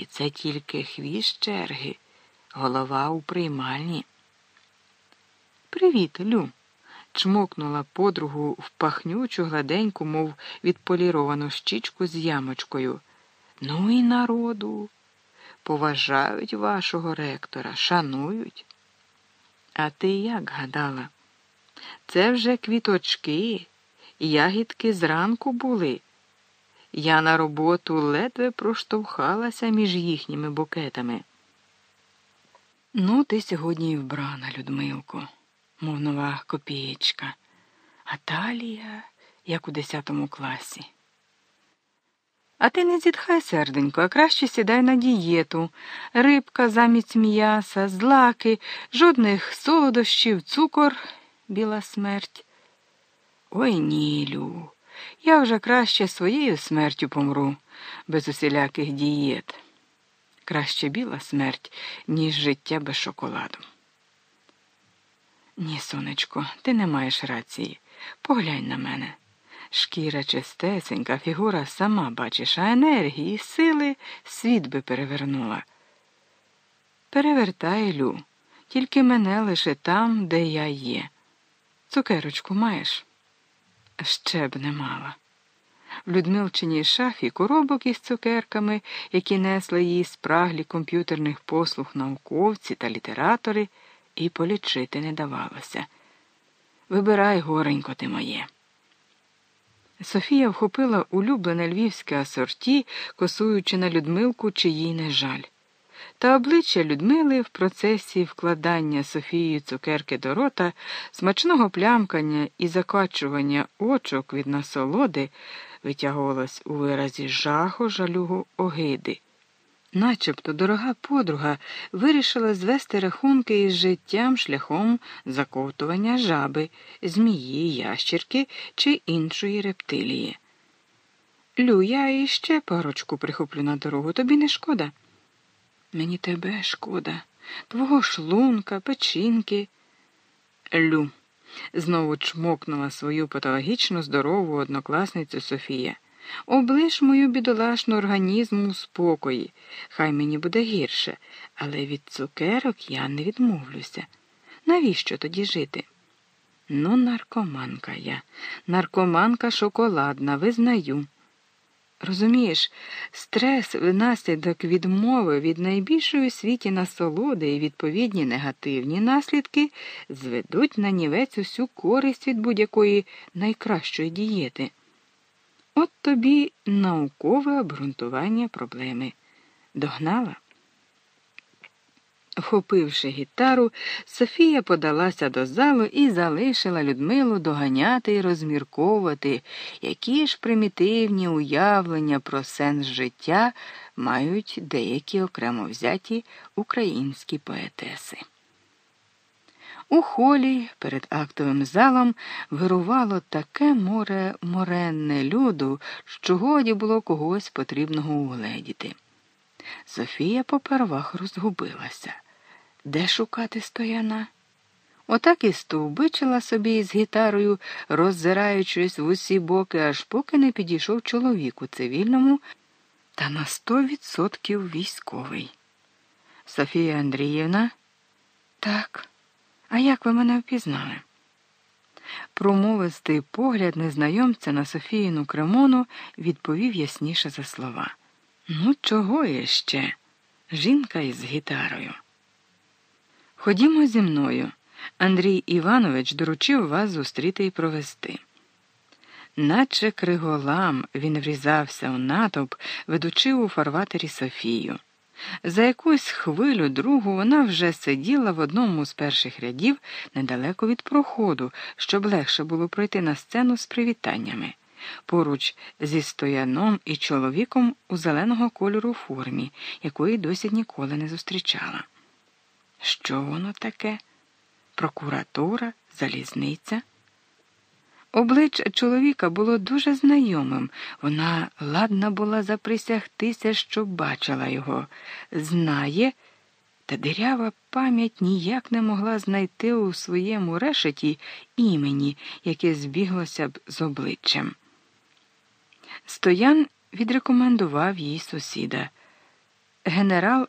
І це тільки хвіст черги, голова у приймальні. Привіт, Лю. чмокнула подругу в пахнючу, гладеньку, мов відполіровану щічку з ямочкою. Ну і народу. Поважають вашого ректора, шанують. А ти як гадала? Це вже квіточки, ягідки зранку були. Я на роботу ледве проштовхалася між їхніми букетами. Ну, ти сьогодні і вбрана, Людмилко, мов нова копієчка, а талія, як у десятому класі. А ти не зітхай, серденько, а краще сідай на дієту. Рибка замість м'яса, злаки, жодних солодощів, цукор, біла смерть. Ой Нілю, я вже краще своєю смертю помру, без усіляких дієт. Краще біла смерть, ніж життя без шоколаду. Ні, сонечко, ти не маєш рації. Поглянь на мене. Шкіра чистесенька, фігура сама бачиш, а енергії, сили світ би перевернула. Перевертай, Лю, тільки мене лише там, де я є. Цукерочку маєш? Ще б не мала. В Людмилчиній шафі коробок із цукерками, які несли її спраглі комп'ютерних послуг науковці та літератори, і полічити не давалося. Вибирай, горенько ти моє. Софія вхопила улюблене львівське асорті, косуючи на Людмилку, чи їй не жаль. Та обличчя Людмили в процесі вкладання Софією цукерки до рота, смачного плямкання і закачування очок від насолоди витягувалось у виразі жаху, жалюгу, огиди. Начебто дорога подруга вирішила звести рахунки із життям шляхом заковтування жаби, змії, ящірки чи іншої рептилії. Лю, я іще парочку прихоплю на дорогу, тобі не шкода. Мені тебе шкода, твого шлунка, печінки. Лю, знову чмокнула свою патологічно здорову однокласницю Софія. Облиш мою бідолашну організму у спокої, хай мені буде гірше, але від цукерок я не відмовлюся. Навіщо тоді жити? Ну, наркоманка я, наркоманка шоколадна, визнаю. Розумієш, стрес внаслідок відмови від найбільшої у світі насолоди і відповідні негативні наслідки зведуть на нівець усю користь від будь-якої найкращої дієти. От тобі наукове обґрунтування проблеми. Догнала? Вхопивши гітару, Софія подалася до залу і залишила Людмилу доганяти і розмірковувати, які ж примітивні уявлення про сенс життя мають деякі окремо взяті українські поетеси. У холі перед актовим залом вирувало таке море моренне люду, що годі було когось потрібного угледіти. Софія попервах розгубилася. Де шукати стояна? Отак і стовбичила собі із гітарою, роззираючись в усі боки, аж поки не підійшов чоловік у цивільному та на сто відсотків військовий. Софія Андріївна? Так. А як ви мене впізнали? Промовистий погляд незнайомця на Софіїну Кремону відповів ясніше за слова. Ну, чого іще? Жінка із гітарою. Ходімо зі мною. Андрій Іванович доручив вас зустріти і провести. Наче криголам він врізався у натовп, ведучи у фарватері Софію. За якусь хвилю другу вона вже сиділа в одному з перших рядів недалеко від проходу, щоб легше було пройти на сцену з привітаннями, поруч зі стояном і чоловіком у зеленого кольору формі, якої досі ніколи не зустрічала. Що воно таке? Прокуратура, залізниця? Обличчя чоловіка було дуже знайомим. Вона ладна була заприсягтися, що бачила його, знає, та дирява пам'ять ніяк не могла знайти у своєму решеті імені, яке збіглося б з обличчям. Стоян відрекомендував їй сусіда. Генерал